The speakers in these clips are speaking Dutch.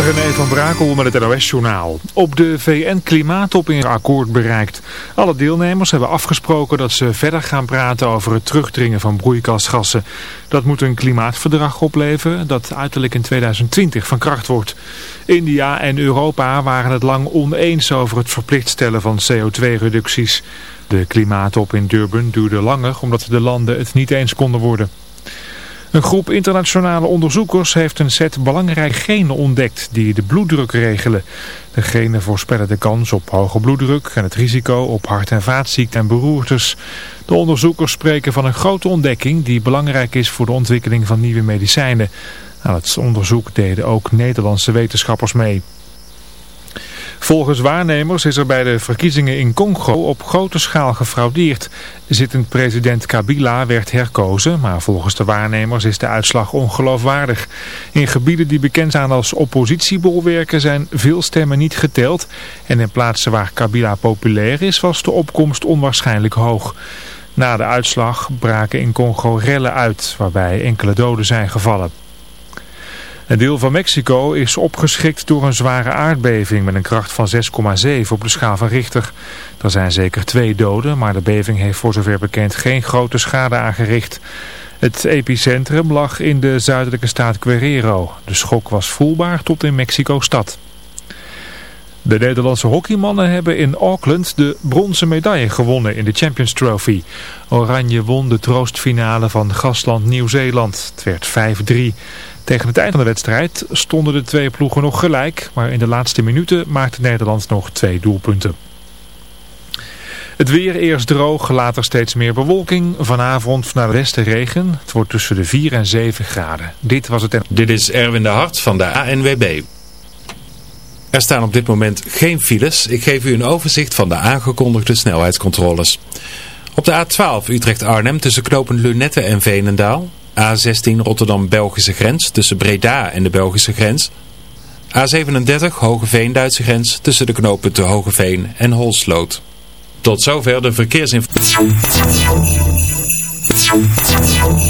René van Brakel met het NOS-journaal. Op de VN-klimaattop in akkoord bereikt. Alle deelnemers hebben afgesproken dat ze verder gaan praten over het terugdringen van broeikasgassen. Dat moet een klimaatverdrag opleveren dat uiterlijk in 2020 van kracht wordt. India en Europa waren het lang oneens over het verplicht stellen van CO2-reducties. De klimaattop in Durban duurde langer omdat de landen het niet eens konden worden. Een groep internationale onderzoekers heeft een set belangrijke genen ontdekt die de bloeddruk regelen. De genen voorspellen de kans op hoge bloeddruk en het risico op hart- en vaatziekten en beroertes. De onderzoekers spreken van een grote ontdekking die belangrijk is voor de ontwikkeling van nieuwe medicijnen. Aan het onderzoek deden ook Nederlandse wetenschappers mee. Volgens waarnemers is er bij de verkiezingen in Congo op grote schaal gefraudeerd. Zittend president Kabila werd herkozen, maar volgens de waarnemers is de uitslag ongeloofwaardig. In gebieden die bekend zijn als oppositiebolwerken zijn veel stemmen niet geteld. En in plaatsen waar Kabila populair is was de opkomst onwaarschijnlijk hoog. Na de uitslag braken in Congo rellen uit, waarbij enkele doden zijn gevallen. Een deel van Mexico is opgeschikt door een zware aardbeving met een kracht van 6,7 op de schaal van Richter. Er zijn zeker twee doden, maar de beving heeft voor zover bekend geen grote schade aangericht. Het epicentrum lag in de zuidelijke staat Guerrero. De schok was voelbaar tot in Mexico-stad. De Nederlandse hockeymannen hebben in Auckland de bronzen medaille gewonnen in de Champions Trophy. Oranje won de troostfinale van gastland Nieuw-Zeeland. Het werd 5-3. Tegen het eind van de wedstrijd stonden de twee ploegen nog gelijk, maar in de laatste minuten maakte Nederland nog twee doelpunten. Het weer eerst droog, later steeds meer bewolking. Vanavond naar westen regen. Het wordt tussen de 4 en 7 graden. Dit was het. Dit is Erwin de Hart van de ANWB. Er staan op dit moment geen files. Ik geef u een overzicht van de aangekondigde snelheidscontroles. Op de A12 Utrecht-Arnhem tussen knopen Lunette en Veenendaal. A16 Rotterdam-Belgische grens tussen Breda en de Belgische grens. A37 Hogeveen-Duitse grens tussen de knooppunten Hogeveen en Holsloot. Tot zover de verkeersinformatie.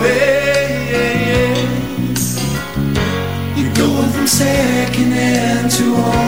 Face You're going from second hand to almost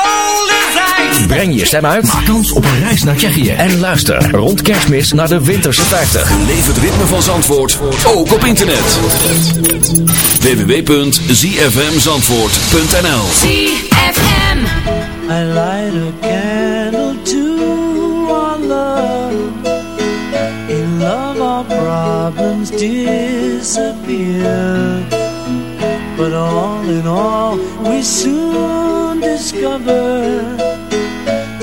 Breng je stem uit. Maak kans op een reis naar Tsjechië. En luister rond kerstmis naar de Winterse 50. Leef het ritme van Zandvoort, ook op internet. www.zfmzandvoort.nl ZFM. I light a candle to our love. In love, our problems disappear. But all in all, we soon discover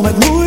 Vol met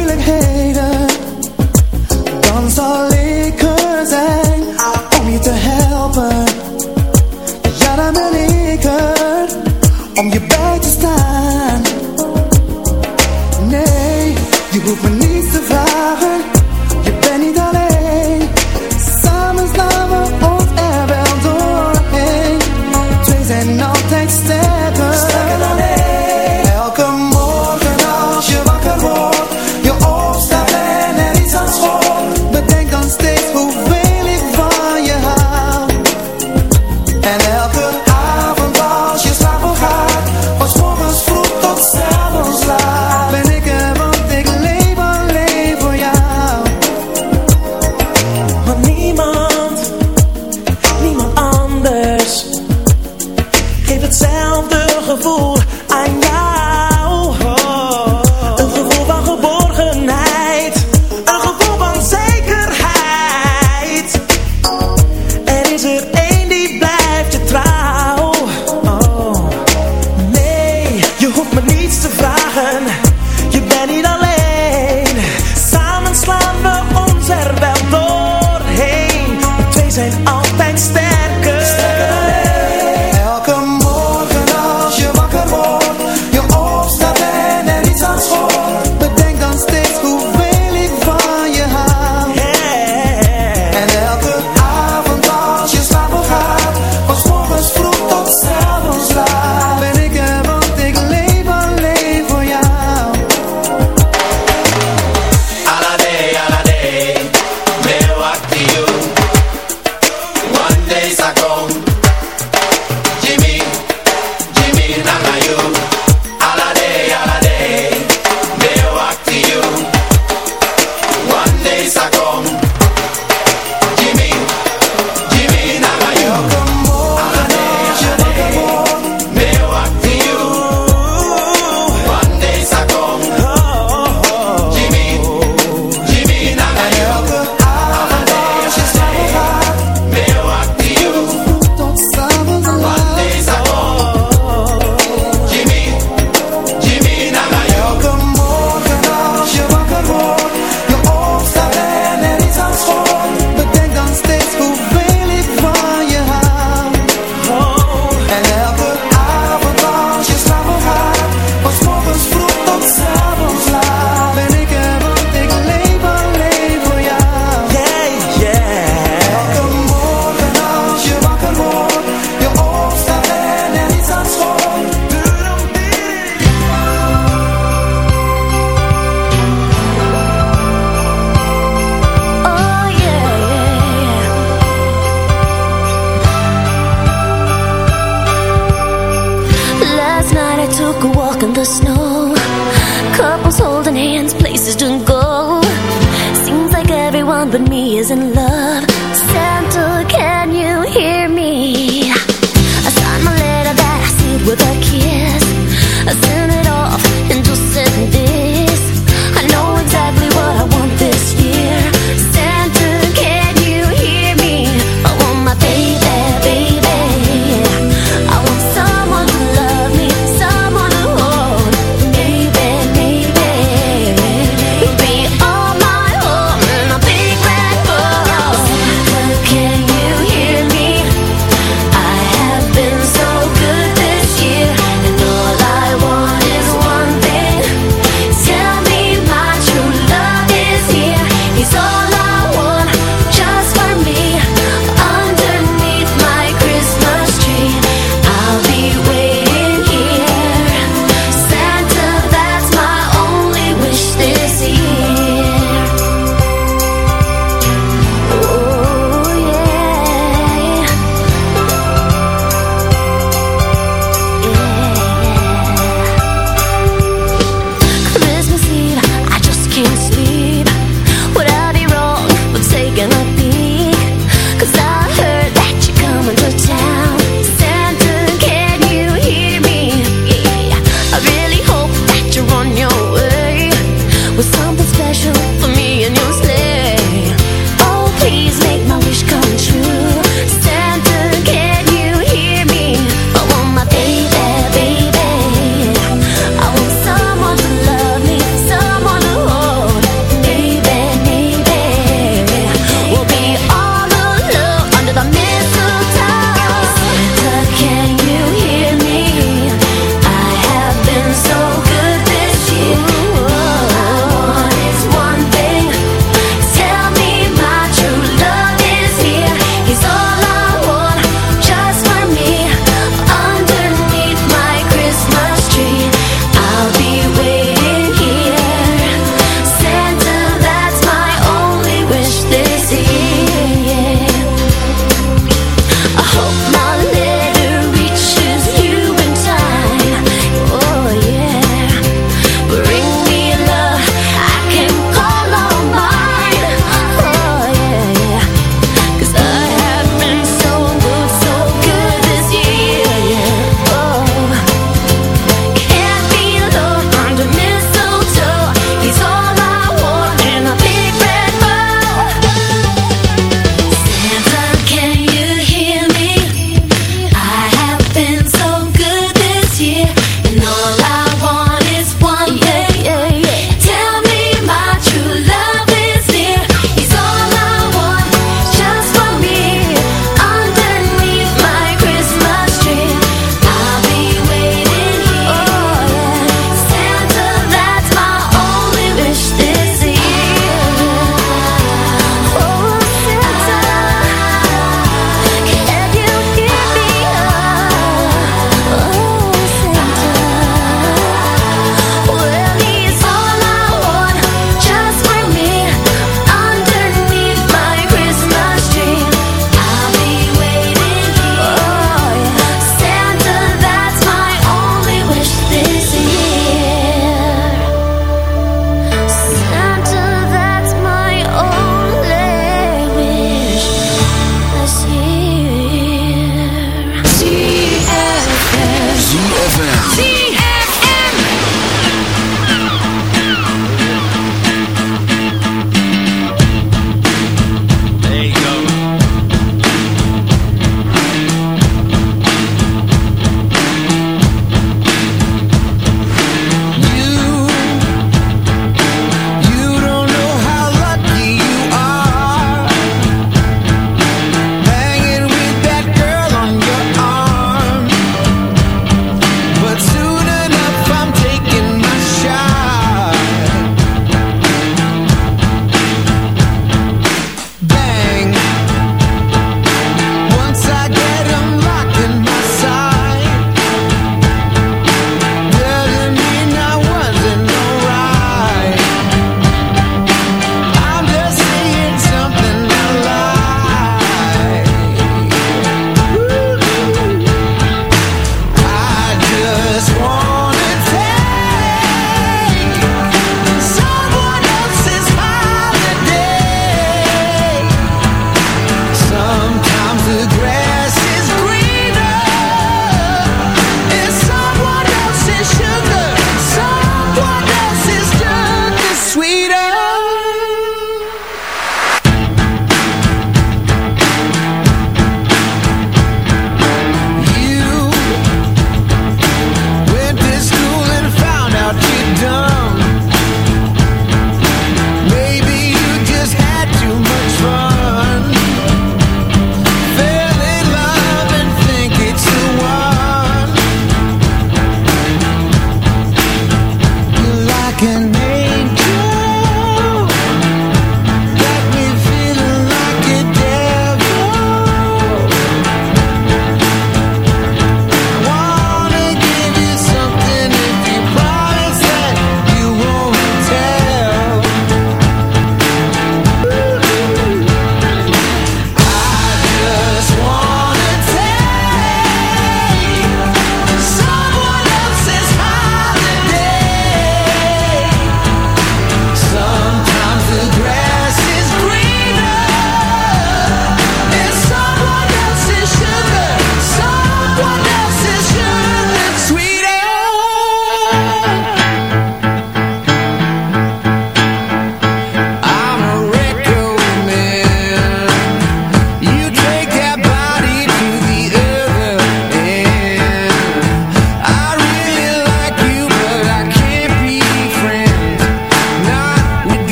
One day I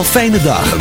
allemaal fijne een